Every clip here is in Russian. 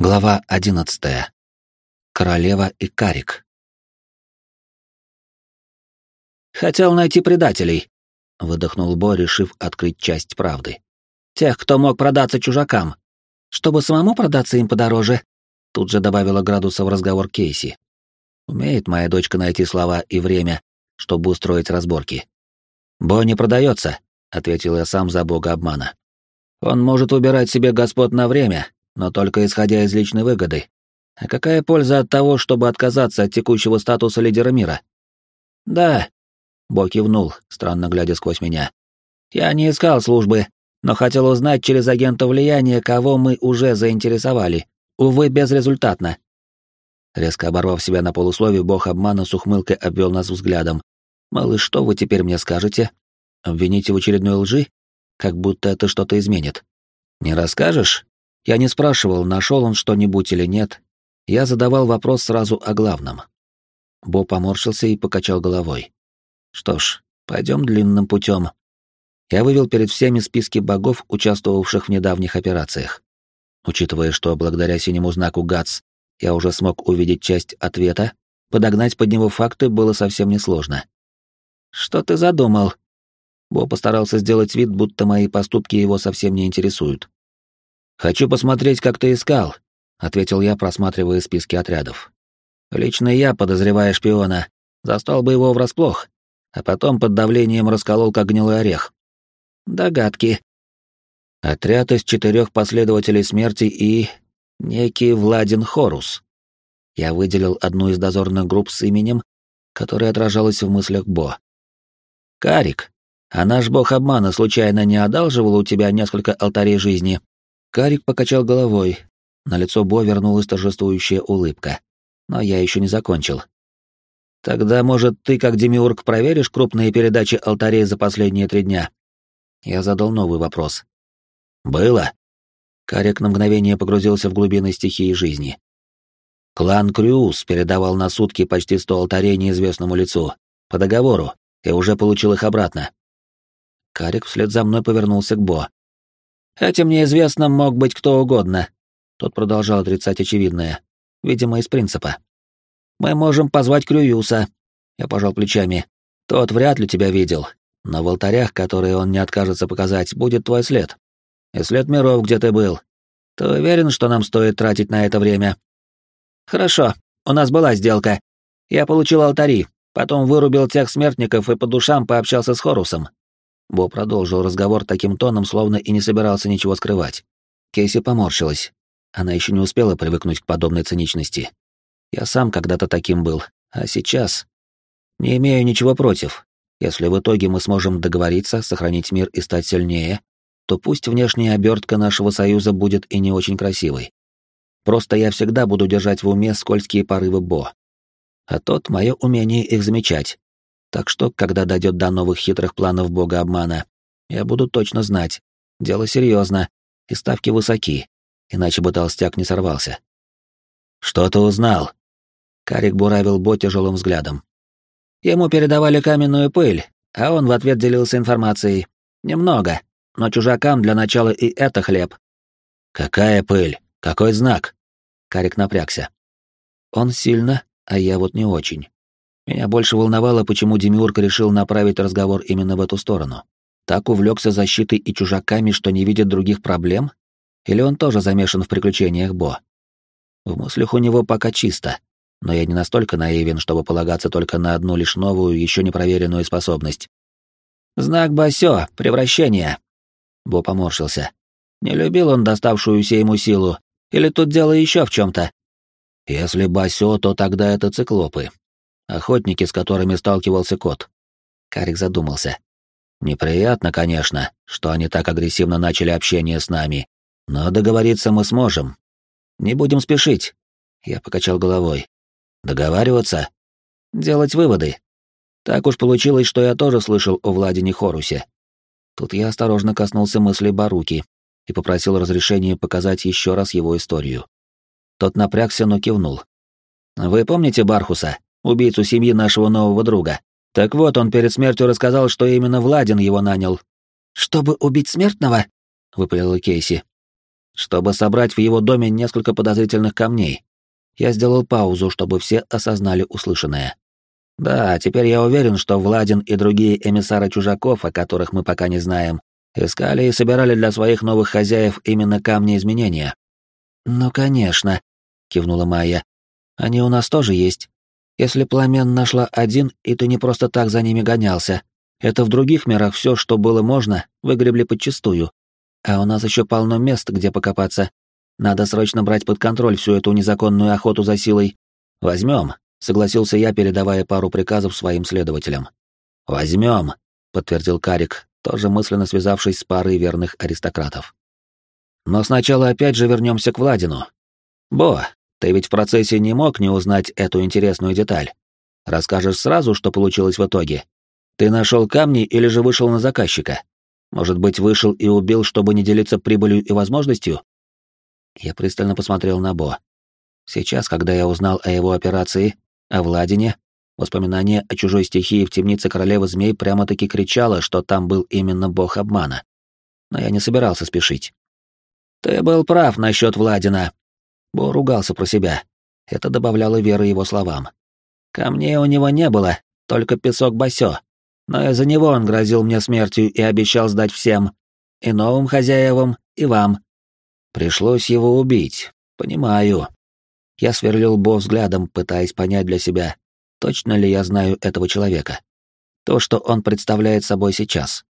Глава одиннадцатая. Королева и Карик. «Хотел найти предателей», — выдохнул Бо, решив открыть часть правды. «Тех, кто мог продаться чужакам. Чтобы самому продаться им подороже», — тут же добавила градуса в разговор Кейси. Умеет моя дочка найти слова и время, чтобы устроить разборки. «Бо не продается», — ответил я сам за бога обмана. «Он может выбирать себе господ на время, но только исходя из личной выгоды. А какая польза от того, чтобы отказаться от текущего статуса лидера мира? Да, Бо кивнул, странно глядя сквозь меня. Я не искал службы, но хотел узнать через агента влияния, кого мы уже заинтересовали. Увы, безрезультатно. Резко оборвав себя на полусловие, бог обмана с ухмылкой обвел нас взглядом. «Малыш, что вы теперь мне скажете? Обвините в очередной лжи? Как будто это что-то изменит. Не расскажешь? Я не спрашивал, нашел он что-нибудь или нет. Я задавал вопрос сразу о главном. Бо поморщился и покачал головой. Что ж, пойдем длинным путем. Я вывел перед всеми списки богов, участвовавших в недавних операциях. Учитывая, что благодаря синему знаку ГАЦ я уже смог увидеть часть ответа, подогнать под него факты было совсем несложно. «Что ты задумал?» Бо постарался сделать вид, будто мои поступки его совсем не интересуют. «Хочу посмотреть, как ты искал», — ответил я, просматривая списки отрядов. «Лично я, подозревая шпиона, застал бы его врасплох, а потом под давлением расколол как гнилой орех. Догадки. Отряд из четырех последователей смерти и... некий Владин Хорус. Я выделил одну из дозорных групп с именем, которое отражалось в мыслях Бо. «Карик, а наш бог обмана случайно не одалживал у тебя несколько алтарей жизни?» Карик покачал головой. На лицо Бо вернулась торжествующая улыбка. Но я еще не закончил. «Тогда, может, ты, как демиург, проверишь крупные передачи алтарей за последние три дня?» Я задал новый вопрос. «Было?» Карик на мгновение погрузился в глубины стихии жизни. Клан Крюс передавал на сутки почти сто алтарей неизвестному лицу, по договору, и уже получил их обратно. Карик вслед за мной повернулся к Бо. Этим неизвестным мог быть кто угодно. Тот продолжал отрицать очевидное, видимо, из принципа. Мы можем позвать Крююса. Я пожал плечами. Тот вряд ли тебя видел, но в алтарях, которые он не откажется показать, будет твой след. И след миров, где ты был. Ты уверен, что нам стоит тратить на это время? Хорошо, у нас была сделка. Я получил алтари, потом вырубил тех смертников и по душам пообщался с Хорусом. Бо продолжил разговор таким тоном, словно и не собирался ничего скрывать. Кейси поморщилась. Она еще не успела привыкнуть к подобной циничности. Я сам когда-то таким был, а сейчас... Не имею ничего против. Если в итоге мы сможем договориться, сохранить мир и стать сильнее, то пусть внешняя обертка нашего союза будет и не очень красивой. Просто я всегда буду держать в уме скользкие порывы Бо. А тот — мое умение их замечать. Так что, когда дойдет до новых хитрых планов бога обмана, я буду точно знать. Дело серьезно, и ставки высоки, иначе бы толстяк не сорвался. «Что ты узнал?» Карик буравил Бо тяжелым взглядом. Ему передавали каменную пыль, а он в ответ делился информацией. Немного, но чужакам для начала и это хлеб. «Какая пыль? Какой знак?» Карик напрягся. Он сильно, а я вот не очень. Меня больше волновало, почему Демиург решил направить разговор именно в эту сторону. Так увлекся защитой и чужаками, что не видит других проблем? Или он тоже замешан в приключениях Бо? В мыслях у него пока чисто, но я не настолько наивен, чтобы полагаться только на одну лишь новую, еще не проверенную способность. «Знак Басё, превращение!» Бо поморщился. Не любил он доставшуюся ему силу, или тут дело еще в чем-то? Если Басё, то тогда это циклопы, охотники, с которыми сталкивался кот. Карик задумался. Неприятно, конечно, что они так агрессивно начали общение с нами, но договориться мы сможем. Не будем спешить. Я покачал головой. Договариваться? Делать выводы. Так уж получилось, что я тоже слышал о Владине Хорусе. Тут я осторожно коснулся мысли Баруки и попросил разрешения показать еще раз его историю. Тот напрягся, но кивнул. «Вы помните Бархуса?» Убийцу семьи нашего нового друга. Так вот, он перед смертью рассказал, что именно Владин его нанял. «Чтобы убить смертного?» — выпалила Кейси. чтобы собрать в его доме несколько подозрительных камней. Я сделал паузу, чтобы все осознали услышанное. Да, теперь я уверен, что Владин и другие эмиссары чужаков, о которых мы пока не знаем, искали и собирали для своих новых хозяев именно камни изменения. «Ну, конечно», — кивнула Майя. «Они у нас тоже есть. Если пламен нашла один, и ты не просто так за ними гонялся, это в других мирах все, что было можно, выгребли подчистую. А у нас еще полно мест, где покопаться. Надо срочно брать под контроль всю эту незаконную охоту за силой. Возьмем, согласился я, передавая пару приказов своим следователям. Возьмем, подтвердил Карик, тоже мысленно связавшись с парой верных аристократов. Но сначала опять же вернемся к Владину. Бо, ты ведь в процессе не мог не узнать эту интересную деталь. Расскажешь сразу, что получилось в итоге. Ты нашел камни или же вышел на заказчика? Может быть, вышел и убил, чтобы не делиться прибылью и возможностью? Я пристально посмотрел на Бо. Сейчас, когда я узнал о его операции, о Владине, воспоминание о чужой стихии в темнице королевы змей прямо-таки кричало, что там был именно бог обмана. Но я не собирался спешить. «Ты был прав насчет Владина», — Бо ругался про себя. Это добавляло веры его словам. «Камней у него не было, только песок басё. Но из-за него он грозил мне смертью и обещал сдать всем. И новым хозяевам, и вам. Пришлось его убить. Понимаю. Я сверлил Бо взглядом, пытаясь понять для себя, точно ли я знаю этого человека. То, что он представляет собой сейчас.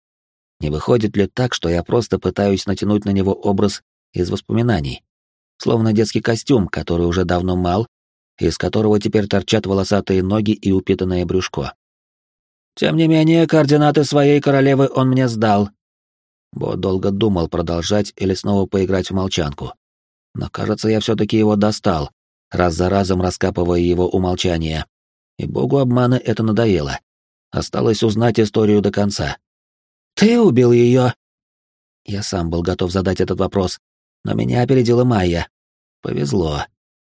Не выходит ли так, что я просто пытаюсь натянуть на него образ из воспоминаний? Словно детский костюм, который уже давно мал, из которого теперь торчат волосатые ноги и упитанное брюшко. Тем не менее, координаты своей королевы он мне сдал, Бо долго думал, продолжать или снова поиграть в молчанку. Но, кажется, я все-таки его достал, раз за разом раскапывая его умолчание. И богу обмана это надоело. Осталось узнать историю до конца. «Ты убил ее?» Я сам был готов задать этот вопрос, но меня опередила Майя. Повезло,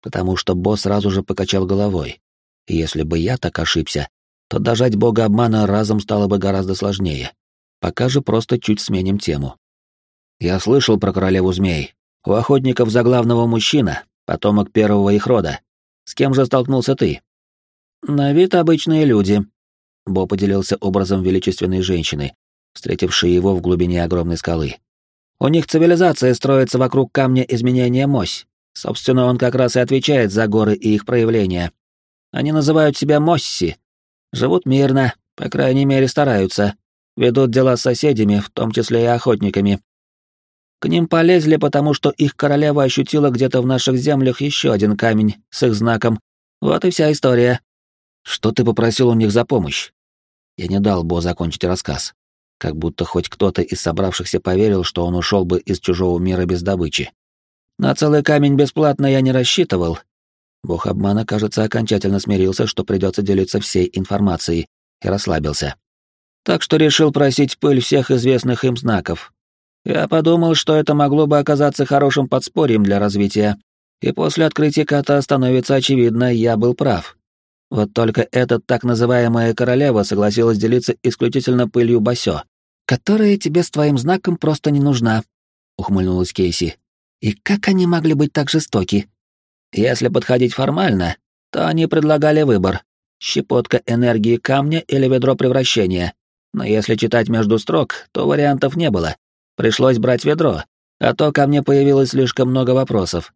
потому что босс сразу же покачал головой. Если бы я так ошибся, то дожать бога обмана разом стало бы гораздо сложнее. Пока же просто чуть сменим тему. Я слышал про королеву змей. У охотников за главного мужчина, потомок первого их рода. С кем же столкнулся ты? На вид обычные люди. Бо поделился образом величественной женщины, встретившей его в глубине огромной скалы. У них цивилизация строится вокруг камня изменения Мось. Собственно, он как раз и отвечает за горы и их проявления. Они называют себя Мосси. Живут мирно, по крайней мере, стараются ведут дела с соседями, в том числе и охотниками. К ним полезли, потому что их королева ощутила где-то в наших землях еще один камень с их знаком. Вот и вся история. Что ты попросил у них за помощь? Я не дал Бо закончить рассказ. Как будто хоть кто-то из собравшихся поверил, что он ушел бы из чужого мира без добычи. На целый камень бесплатно я не рассчитывал. Бог обмана, кажется, окончательно смирился, что придется делиться всей информацией, и расслабился так что решил просить пыль всех известных им знаков. Я подумал, что это могло бы оказаться хорошим подспорьем для развития, и после открытия кота становится очевидно, я был прав. Вот только эта так называемая королева согласилась делиться исключительно пылью Басё, которая тебе с твоим знаком просто не нужна, — ухмыльнулась Кейси. И как они могли быть так жестоки? Если подходить формально, то они предлагали выбор — щепотка энергии камня или ведро превращения, но если читать между строк, то вариантов не было. Пришлось брать ведро, а то ко мне появилось слишком много вопросов.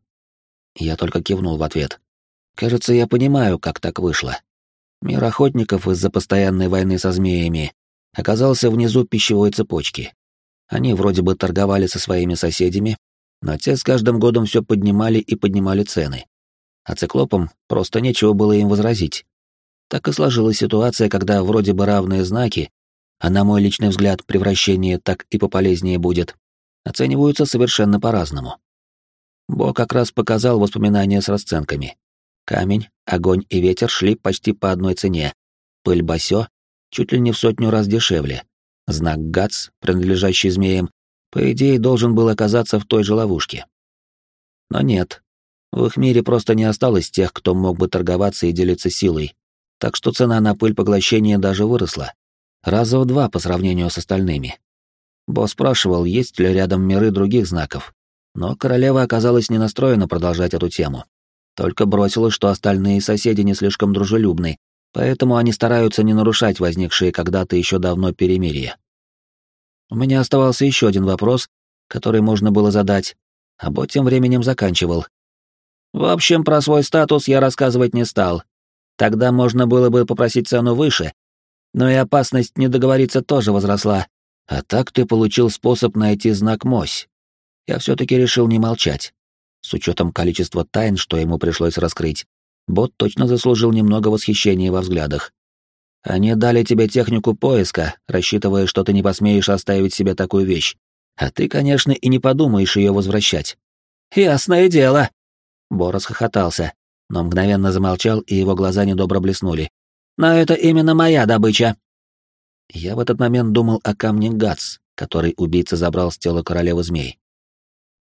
Я только кивнул в ответ. Кажется, я понимаю, как так вышло. Мир охотников из-за постоянной войны со змеями оказался внизу пищевой цепочки. Они вроде бы торговали со своими соседями, но те с каждым годом все поднимали и поднимали цены. А циклопам просто нечего было им возразить. Так и сложилась ситуация, когда вроде бы равные знаки, а на мой личный взгляд превращение так и пополезнее будет, оцениваются совершенно по-разному. Бо как раз показал воспоминания с расценками. Камень, огонь и ветер шли почти по одной цене. Пыль басё чуть ли не в сотню раз дешевле. Знак ГАЦ, принадлежащий змеям, по идее должен был оказаться в той же ловушке. Но нет. В их мире просто не осталось тех, кто мог бы торговаться и делиться силой. Так что цена на пыль поглощения даже выросла, раза в два по сравнению с остальными. Босс спрашивал, есть ли рядом миры других знаков, Но королева оказалась не настроена продолжать эту тему. Только бросила, что остальные соседи не слишком дружелюбны, поэтому они стараются не нарушать возникшие когда-то еще давно перемирие. У меня оставался еще один вопрос, который можно было задать, а Бот тем временем заканчивал. В общем, про свой статус я рассказывать не стал. Тогда можно было бы попросить цену выше, но и опасность не договориться тоже возросла. А так ты получил способ найти знак Мось. Я все-таки решил не молчать. С учетом количества тайн, что ему пришлось раскрыть, бот точно заслужил немного восхищения во взглядах. Они дали тебе технику поиска, рассчитывая, что ты не посмеешь оставить себе такую вещь. А ты, конечно, и не подумаешь ее возвращать. Ясное дело. Борос хохотался, но мгновенно замолчал, и его глаза недобро блеснули. Но это именно моя добыча. Я в этот момент думал о камне Гац, который убийца забрал с тела королевы змей.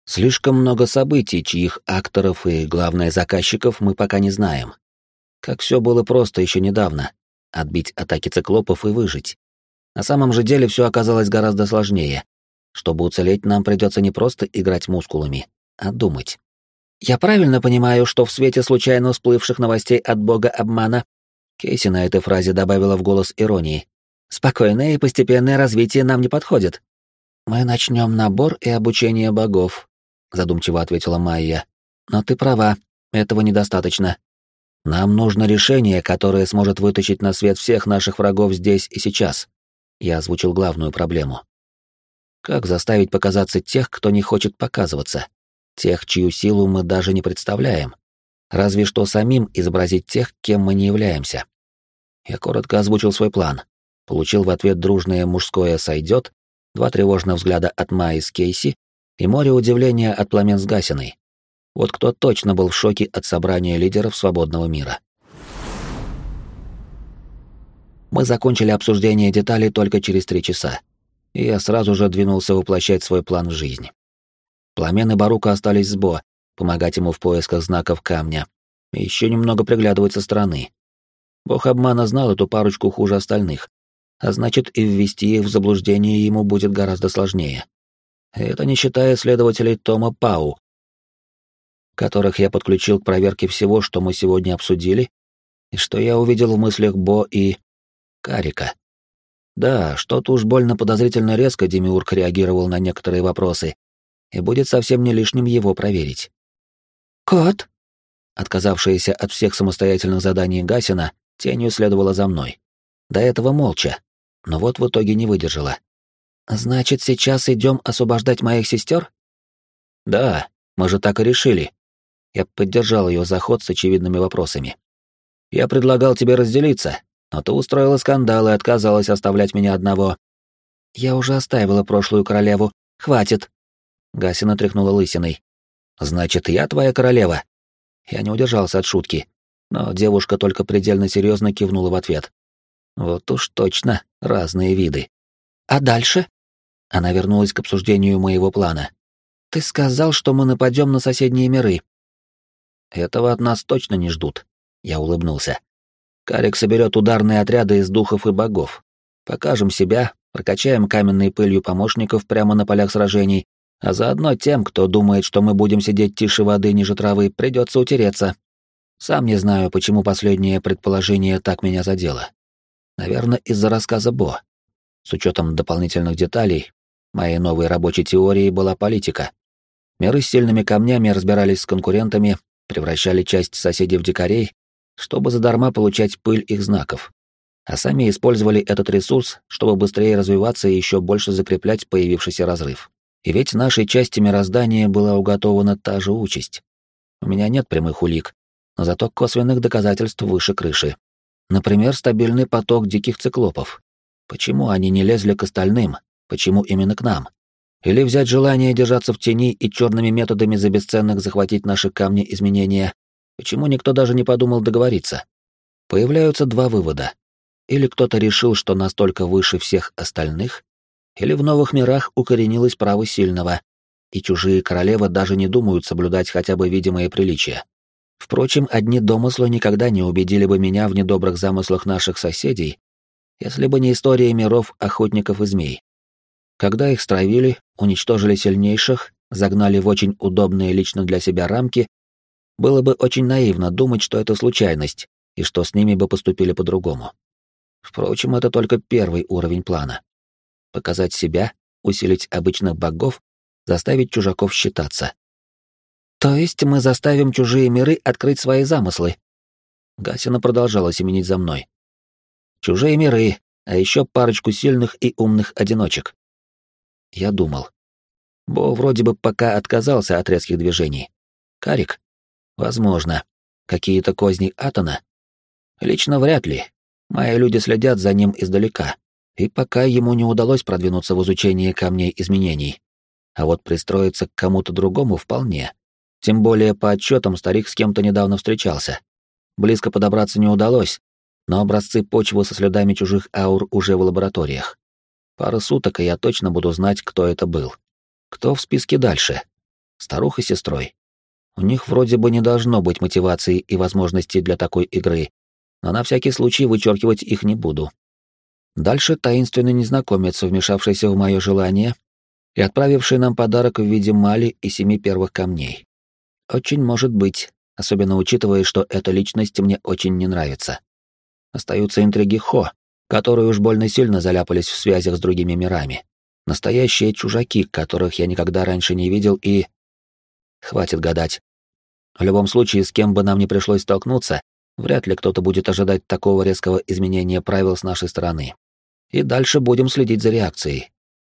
Слишком много событий, чьих акторов и, главное, заказчиков мы пока не знаем. Как все было просто еще недавно. Отбить атаки циклопов и выжить. На самом же деле все оказалось гораздо сложнее. Чтобы уцелеть, нам придется не просто играть мускулами, а думать. Я правильно понимаю, что в свете случайно всплывших новостей от бога обмана Кейси на этой фразе добавила в голос иронии. Спокойное и постепенное развитие нам не подходит. Мы начнем набор и обучение богов, задумчиво ответила Майя. Но ты права, этого недостаточно. Нам нужно решение, которое сможет вытащить на свет всех наших врагов здесь и сейчас. Я озвучил главную проблему. Как заставить показаться тех, кто не хочет показываться? Тех, чью силу мы даже не представляем. Разве что самим изобразить тех, кем мы не являемся. Я коротко озвучил свой план. Получил в ответ дружное мужское «сойдет», два тревожных взгляда от Майи с Кейси и море удивления от пламен с Гасиной. Вот кто точно был в шоке от собрания лидеров свободного мира. Мы закончили обсуждение деталей только через три часа, и я сразу же двинулся воплощать свой план в жизнь. Пламен и Барука остались с Бо, помогать ему в поисках знаков камня, и еще немного приглядывать со стороны. Бог обмана знал эту парочку хуже остальных, а значит и ввести их в заблуждение ему будет гораздо сложнее. Это не считая следователей Тома Пау, которых я подключил к проверке всего, что мы сегодня обсудили, и что я увидел в мыслях Бо и... Карика. Да, что-то уж больно подозрительно резко Демиург реагировал на некоторые вопросы, и будет совсем не лишним его проверить. «Кот?» Отказавшаяся от всех самостоятельных заданий Гасина тенью следовала за мной. До этого молча, но вот в итоге не выдержала. «Значит, сейчас идем освобождать моих сестер?» «Да, мы же так и решили». Я поддержал ее заход с очевидными вопросами. «Я предлагал тебе разделиться, но ты устроила скандал и отказалась оставлять меня одного». «Я уже оставила прошлую королеву. Хватит!» Гасина тряхнула лысиной. «Значит, я твоя королева?» Я не удержался от шутки, но девушка только предельно серьезно кивнула в ответ. Вот уж точно разные виды. А дальше? Она вернулась к обсуждению моего плана. Ты сказал, что мы нападем на соседние миры. Этого от нас точно не ждут. Я улыбнулся. Карик соберет ударные отряды из духов и богов. Покажем себя, прокачаем каменной пылью помощников прямо на полях сражений, а заодно тем, кто думает, что мы будем сидеть тише воды ниже травы, придется утереться. Сам не знаю, почему последнее предположение так меня задело. Наверное, из-за рассказа Бо. С учетом дополнительных деталей, моей новой рабочей теорией была политика. Миры с сильными камнями разбирались с конкурентами, превращали часть соседей в дикарей, чтобы задарма получать пыль их знаков. А сами использовали этот ресурс, чтобы быстрее развиваться и еще больше закреплять появившийся разрыв. И ведь нашей части мироздания была уготована та же участь. У меня нет прямых улик, но зато косвенных доказательств выше крыши. Например, стабильный поток диких циклопов. Почему они не лезли к остальным? Почему именно к нам? Или взять желание держаться в тени и черными методами за бесценных захватить наши камни изменения? Почему никто даже не подумал договориться? Появляются два вывода. Или кто-то решил, что настолько выше всех остальных, или в новых мирах укоренилось право сильного, и чужие королевы даже не думают соблюдать хотя бы видимые приличия. Впрочем, одни домыслы никогда не убедили бы меня в недобрых замыслах наших соседей, если бы не история миров охотников и змей. Когда их стравили, уничтожили сильнейших, загнали в очень удобные лично для себя рамки, было бы очень наивно думать, что это случайность, и что с ними бы поступили по-другому. Впрочем, это только первый уровень плана. Показать себя, усилить обычных богов, заставить чужаков считаться. То есть мы заставим чужие миры открыть свои замыслы. Гасина продолжала семенить за мной. Чужие миры, а еще парочку сильных и умных одиночек. Я думал. Бо вроде бы пока отказался от резких движений. Карик? Возможно. Какие-то козни Атона? Лично вряд ли. Мои люди следят за ним издалека. И пока ему не удалось продвинуться в изучении камней изменений. А вот пристроиться к кому-то другому вполне. Тем более, по отчетам, старик с кем-то недавно встречался. Близко подобраться не удалось, но образцы почвы со следами чужих аур уже в лабораториях. Пара суток, и я точно буду знать, кто это был. Кто в списке дальше? Старуха с сестрой. У них вроде бы не должно быть мотивации и возможностей для такой игры, но на всякий случай вычеркивать их не буду. Дальше таинственный незнакомец, вмешавшийся в мое желание и отправивший нам подарок в виде мали и семи первых камней. Очень может быть, особенно учитывая, что эта личность мне очень не нравится. Остаются интриги Хо, которые уж больно сильно заляпались в связях с другими мирами. Настоящие чужаки, которых я никогда раньше не видел и... Хватит гадать. В любом случае, с кем бы нам ни пришлось столкнуться, вряд ли кто-то будет ожидать такого резкого изменения правил с нашей стороны. И дальше будем следить за реакцией.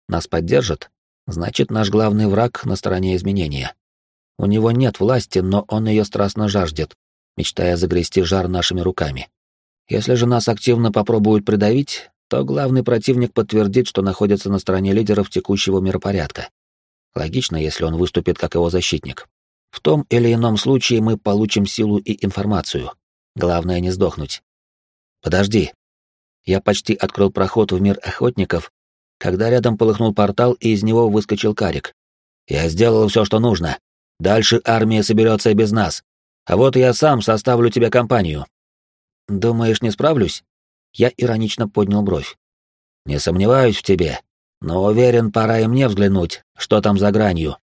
Нас поддержат? Значит, наш главный враг на стороне изменения. У него нет власти, но он ее страстно жаждет, мечтая загрести жар нашими руками. Если же нас активно попробуют придавить, то главный противник подтвердит, что находится на стороне лидеров текущего миропорядка. Логично, если он выступит как его защитник. В том или ином случае мы получим силу и информацию. Главное не сдохнуть. Подожди. Я почти открыл проход в мир охотников, когда рядом полыхнул портал, и из него выскочил карик. Я сделал все, что нужно. Дальше армия соберется без нас. А вот я сам составлю тебе компанию. Думаешь, не справлюсь? Я иронично поднял бровь. Не сомневаюсь в тебе, но уверен, пора и мне взглянуть, что там за гранью.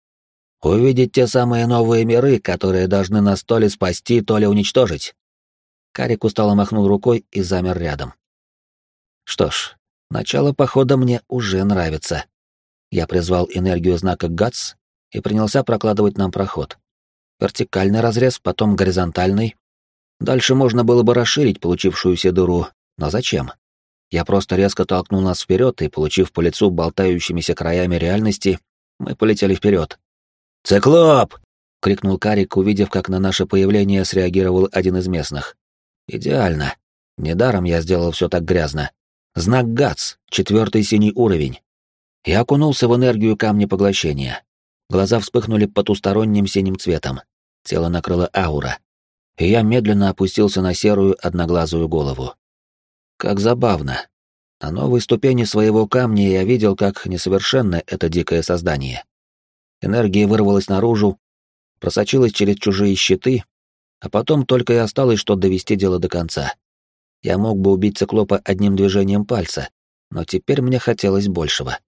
Увидеть те самые новые миры, которые должны нас то ли спасти, то ли уничтожить. Карик устало махнул рукой и замер рядом. Что ж, начало похода мне уже нравится. Я призвал энергию знака ГАЦ и принялся прокладывать нам проход. Вертикальный разрез, потом горизонтальный. Дальше можно было бы расширить получившуюся дыру, но зачем? Я просто резко толкнул нас вперед, и, получив по лицу болтающимися краями реальности, мы полетели вперед. «Циклоп!» — крикнул Карик, увидев, как на наше появление среагировал один из местных. «Идеально. Недаром я сделал все так грязно. Знак ГАЦ, четвертый синий уровень. Я окунулся в энергию камня поглощения. Глаза вспыхнули потусторонним синим цветом. Тело накрыло аура. И я медленно опустился на серую одноглазую голову. Как забавно. На новой ступени своего камня я видел, как несовершенно это дикое создание. Энергия вырвалась наружу, просочилась через чужие щиты, а потом только и осталось, что довести дело до конца. Я мог бы убить циклопа одним движением пальца, но теперь мне хотелось большего.